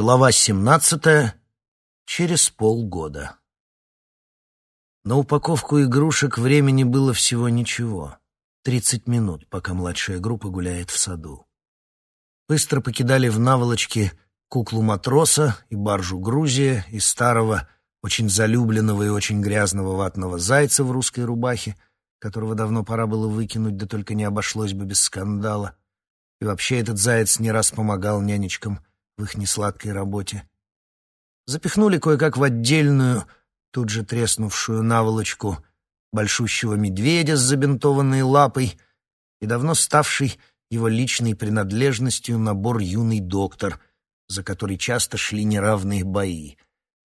Глава 17. Через полгода. На упаковку игрушек времени было всего ничего. Тридцать минут, пока младшая группа гуляет в саду. Быстро покидали в наволочке куклу матроса и баржу Грузия и старого, очень залюбленного и очень грязного ватного зайца в русской рубахе, которого давно пора было выкинуть, да только не обошлось бы без скандала. И вообще этот заяц не раз помогал нянечкам в их несладкой работе. Запихнули кое-как в отдельную, тут же треснувшую наволочку, большущего медведя с забинтованной лапой и давно ставший его личной принадлежностью набор «Юный доктор», за который часто шли неравные бои.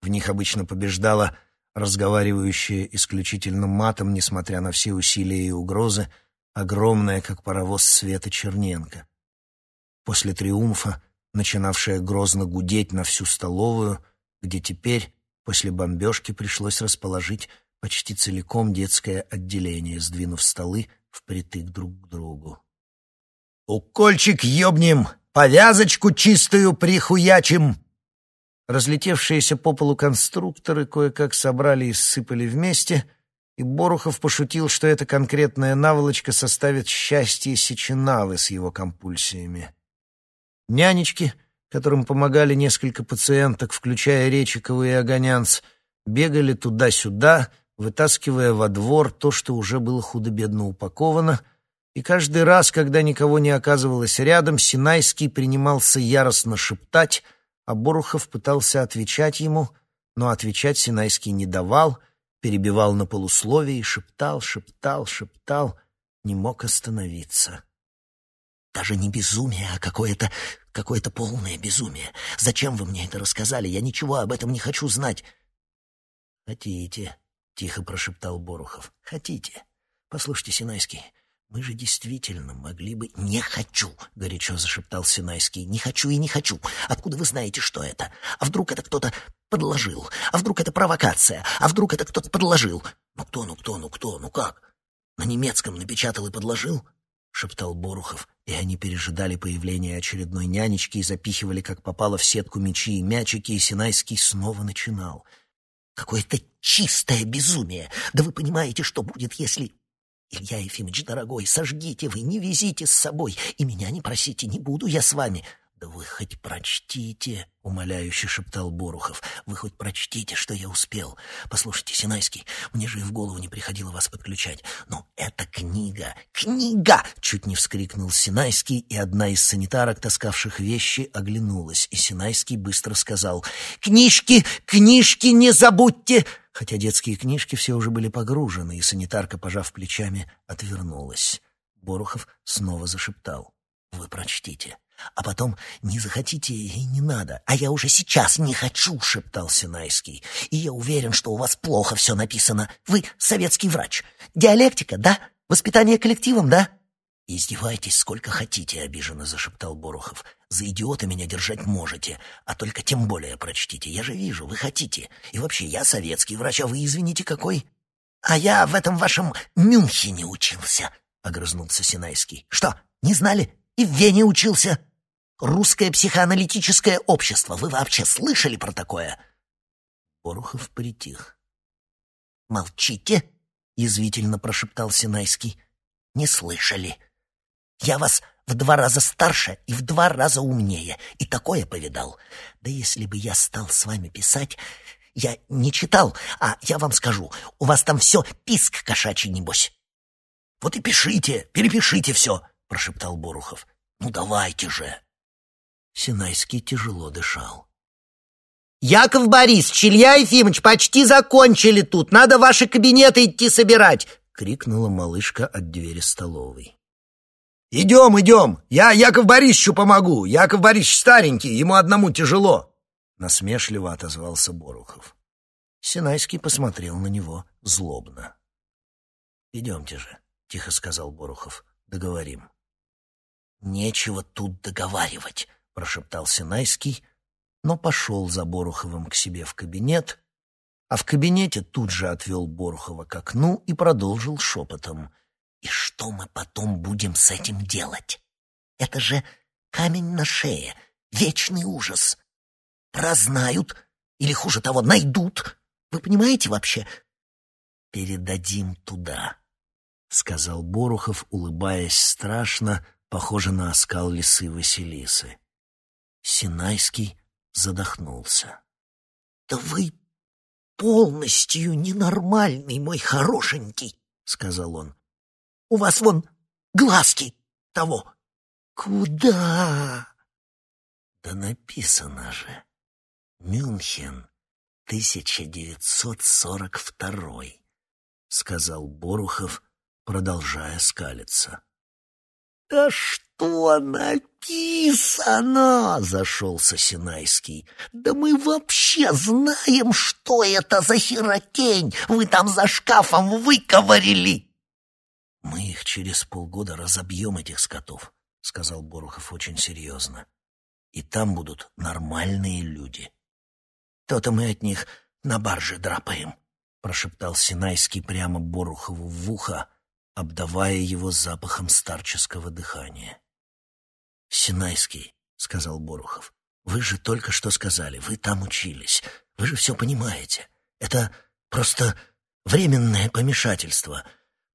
В них обычно побеждала разговаривающая исключительно матом, несмотря на все усилия и угрозы, огромная, как паровоз Света Черненко. После триумфа, начинавшая грозно гудеть на всю столовую, где теперь, после бомбежки, пришлось расположить почти целиком детское отделение, сдвинув столы впритык друг к другу. «Укольчик ёбнем, повязочку чистую прихуячим!» Разлетевшиеся по полу конструкторы кое-как собрали и сыпали вместе, и Борухов пошутил, что эта конкретная наволочка составит счастье Сеченавы с его компульсиями. Нянечки, которым помогали несколько пациенток, включая Речикова и Огонянц, бегали туда-сюда, вытаскивая во двор то, что уже было худо-бедно упаковано — и каждый раз, когда никого не оказывалось рядом, Синайский принимался яростно шептать, а Борухов пытался отвечать ему, но отвечать Синайский не давал, перебивал на полусловие и шептал, шептал, шептал, не мог остановиться. «Даже не безумие, а какое-то какое-то полное безумие. Зачем вы мне это рассказали? Я ничего об этом не хочу знать». «Хотите», — тихо прошептал Борухов. «Хотите. Послушайте, Синайский, «Мы же действительно могли бы...» «Не хочу!» — горячо зашептал Синайский. «Не хочу и не хочу! Откуда вы знаете, что это? А вдруг это кто-то подложил? А вдруг это провокация? А вдруг это кто-то подложил? Ну кто, ну кто, ну кто, ну как? На немецком напечатал и подложил?» — шептал Борухов, и они пережидали появление очередной нянечки и запихивали, как попало, в сетку мечи и мячики, и Синайский снова начинал. «Какое-то чистое безумие! Да вы понимаете, что будет, если Илья Ефимович, дорогой, сожгите вы, не везите с собой, и меня не просите, не буду я с вами. «Да вы хоть прочтите», — умоляюще шептал Борухов. «Вы хоть прочтите, что я успел. Послушайте, Синайский, мне же и в голову не приходило вас подключать. Но это книга! Книга!» — чуть не вскрикнул Синайский, и одна из санитарок, таскавших вещи, оглянулась, и Синайский быстро сказал «Книжки, книжки не забудьте!» Хотя детские книжки все уже были погружены, и санитарка, пожав плечами, отвернулась. Борухов снова зашептал «Вы прочтите». А потом «не захотите и не надо». «А я уже сейчас не хочу», — шептал Синайский. «И я уверен, что у вас плохо все написано. Вы советский врач. Диалектика, да? Воспитание коллективом, да?» «Издевайтесь сколько хотите», — обиженно зашептал Борухов. «За идиота меня держать можете, а только тем более прочтите. Я же вижу, вы хотите. И вообще, я советский врач, а вы, извините, какой?» «А я в этом вашем Мюнхене учился», — огрызнулся Синайский. «Что, не знали? И в Вене учился. Русское психоаналитическое общество. Вы вообще слышали про такое?» Борухов притих. «Молчите!» — язвительно прошептал Синайский. «Не слышали. Я вас в два раза старше и в два раза умнее, и такое повидал. Да если бы я стал с вами писать, я не читал, а я вам скажу, у вас там все писк кошачий, небось». «Вот и пишите, перепишите все!» — прошептал Борухов. «Ну давайте же!» Синайский тяжело дышал. «Яков Борисович, Илья Ефимович, почти закончили тут. Надо ваши кабинеты идти собирать!» — крикнула малышка от двери столовой. «Идем, идем! Я Яков Борисовичу помогу! Яков Борисович старенький, ему одному тяжело!» Насмешливо отозвался Борухов. Синайский посмотрел на него злобно. «Идемте же», — тихо сказал Борухов. «Договорим». «Нечего тут договаривать», — прошептал Синайский, но пошел за Боруховым к себе в кабинет, а в кабинете тут же отвел Борухова к окну и продолжил шепотом. «И что мы потом будем с этим делать? Это же камень на шее, вечный ужас. прознают или, хуже того, найдут. Вы понимаете вообще? Передадим туда, — сказал Борухов, улыбаясь страшно, похоже на оскал лисы Василисы. Синайский задохнулся. — Да вы полностью ненормальный, мой хорошенький, — сказал он. — У вас вон глазки того. Куда? Да написано же. Мюнхен, 1942, — сказал Борухов, продолжая скалиться. «Да что написано?» — зашелся Синайский. «Да мы вообще знаем, что это за херотень вы там за шкафом выковырили!» «Мы их через полгода разобьем, этих скотов», — сказал Борухов очень серьезно. «И там будут нормальные люди». «То-то мы от них на барже драпаем», — прошептал Синайский прямо Борухову в ухо, обдавая его запахом старческого дыхания. «Синайский», — сказал Борухов, — «вы же только что сказали, вы там учились, вы же все понимаете. Это просто временное помешательство,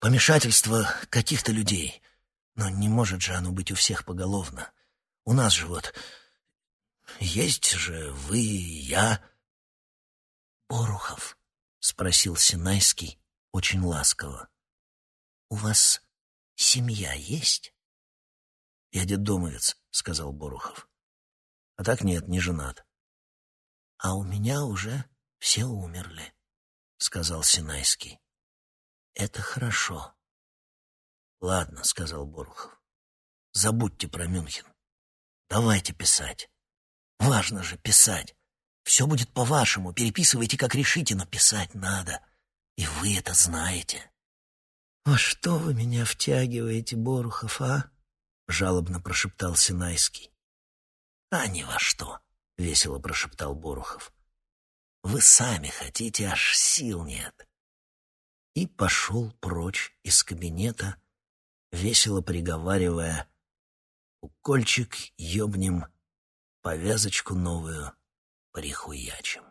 помешательство каких-то людей. Но не может же оно быть у всех поголовно. У нас же вот есть же вы и я». «Борухов», — спросил Синайский очень ласково. «У вас семья есть?» «Я детдомовец», — сказал Борухов. «А так нет, не женат». «А у меня уже все умерли», — сказал Синайский. «Это хорошо». «Ладно», — сказал Борухов. «Забудьте про Мюнхен. Давайте писать. Важно же писать. Все будет по-вашему. Переписывайте, как решите, но писать надо. И вы это знаете». «Во что вы меня втягиваете, Борухов, а?» — жалобно прошептал Синайский. «А ни во что», — весело прошептал Борухов. «Вы сами хотите, аж сил нет». И пошел прочь из кабинета, весело приговаривая «Укольчик ёбнем, повязочку новую прихуячим».